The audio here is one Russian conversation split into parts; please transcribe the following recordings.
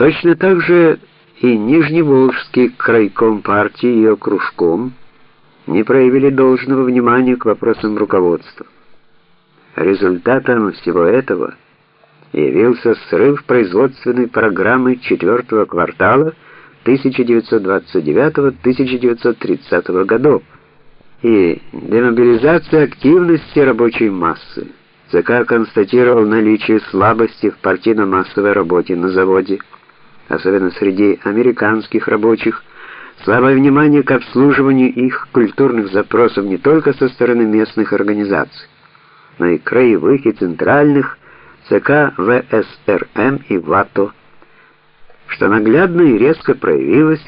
Точно так же и Нижневолжский крайком партии и ее кружком не проявили должного внимания к вопросам руководства. Результатом всего этого явился срыв производственной программы четвертого квартала 1929-1930 годов и демобилизация активности рабочей массы. ЦК констатировал наличие слабости в партийно-массовой работе на заводе, особенно среди американских рабочих, слабое внимание к обслуживанию их культурных запросов не только со стороны местных организаций, но и краевых и центральных ЦК ВСРМ и ВАТО, что наглядно и резко проявилось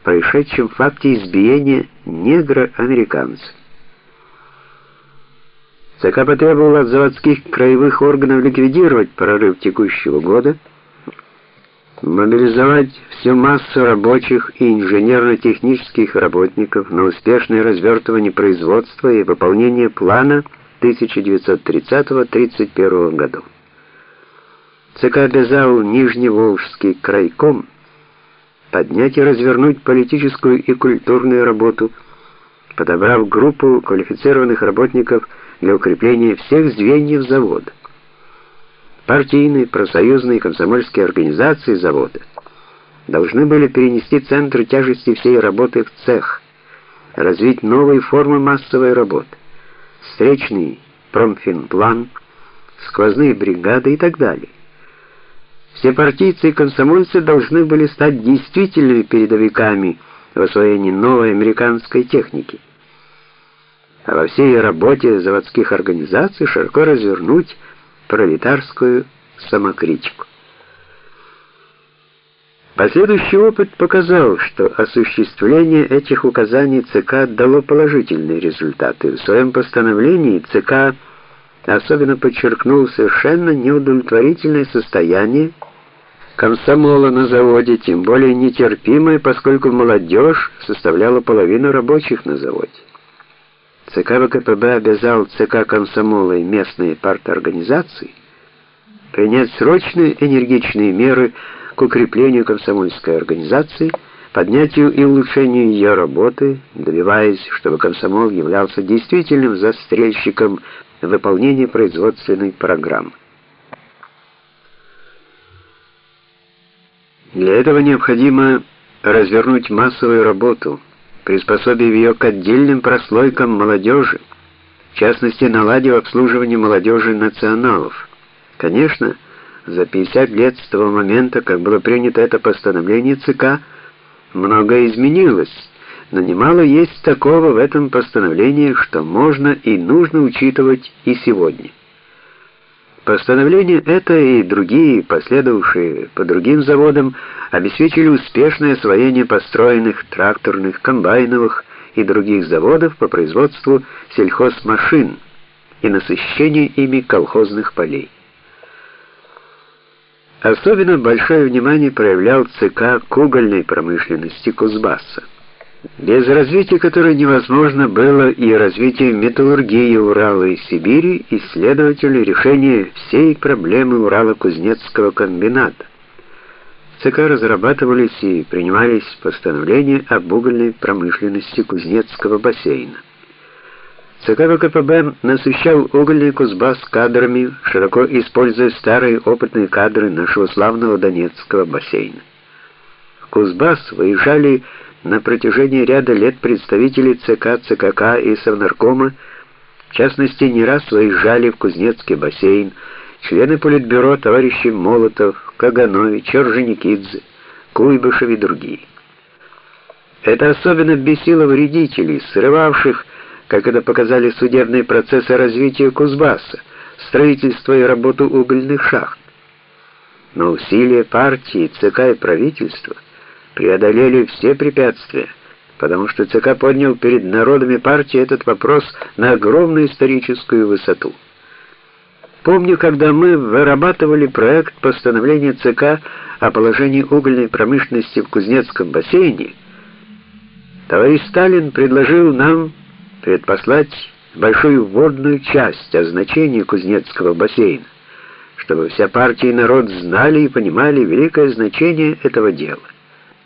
в происшедшем факте избиения негра-американца. ЦК потребовал от заводских краевых органов ликвидировать прорыв текущего года, мобилизовать всю массу рабочих и инженерно-технических работников на успешное развертывание производства и выполнение плана 1930-31 годов. ЦК обязал Нижневолжский крайком поднять и развернуть политическую и культурную работу, подобрав группу квалифицированных работников для укрепления всех звеньев завода. Партийные, профсоюзные и комсомольские организации завода должны были перенести центр тяжести всей работы в цех, развить новые формы массовой работы, встречный промфинплан, сквозные бригады и так далее. Все партийцы и комсомольцы должны были стать действительными передовиками в освоении новой американской техники. А во всей работе заводских организаций широко развернуть пролетарскую самокритику. Последующий опыт показал, что осуществление этих указаний ЦК дало положительные результаты. В своем постановлении ЦК особенно подчеркнул совершенно неудовлетворительное состояние комсомола на заводе, тем более нетерпимое, поскольку молодежь составляла половину рабочих на заводе. ЦК ВКПБ обязал ЦК комсомола и местные парторганизации принять срочные энергичные меры к укреплению комсомольской организации, поднятию и улучшению ее работы, добиваясь, чтобы комсомол являлся действительным застрельщиком выполнения производственной программы. Для этого необходимо развернуть массовую работу – приспособив ее к отдельным прослойкам молодежи, в частности, наладив обслуживание молодежи националов. Конечно, за 50 лет с того момента, как было принято это постановление ЦК, многое изменилось, но немало есть такого в этом постановлении, что можно и нужно учитывать и сегодня. Постановление это и другие, последовавшие по другим заводам, обеспечили успешное освоение построенных тракторных, комбайновых и других заводов по производству сельхозмашин и насыщение ими колхозных полей. Особенно большое внимание проявлял ЦК к угольной промышленности Кузбасса без развития которой невозможно было и развитие металлургии Урала и Сибири, и, следовательно, решение всей проблемы Урала-Кузнецкого комбината. В ЦК разрабатывались и принимались постановления об угольной промышленности Кузнецкого бассейна. ЦК ВКПБ насыщал угольный Кузбасс кадрами, широко используя старые опытные кадры нашего славного Донецкого бассейна. В Кузбасс выезжали на протяжении ряда лет представители ЦК, ЦКК и Совнаркома, в частности, не раз выезжали в Кузнецкий бассейн, члены Политбюро товарищи Молотов, Каганович, Орджоникидзе, Куйбышев и другие. Это особенно бесило вредителей, срывавших, как это показали судебные процессы развития Кузбасса, строительство и работу угольных шахт. Но усилия партии, ЦК и правительства – преодолели все препятствия, потому что ЦК поднял перед народами партии этот вопрос на огромную историческую высоту. Помню, когда мы вырабатывали проект постановления ЦК о положении угольной промышленности в Кузнецком бассейне, товарищ Сталин предложил нам предпослать большую вводную часть о значении Кузнецкого бассейна, чтобы вся партия и народ знали и понимали великое значение этого дела.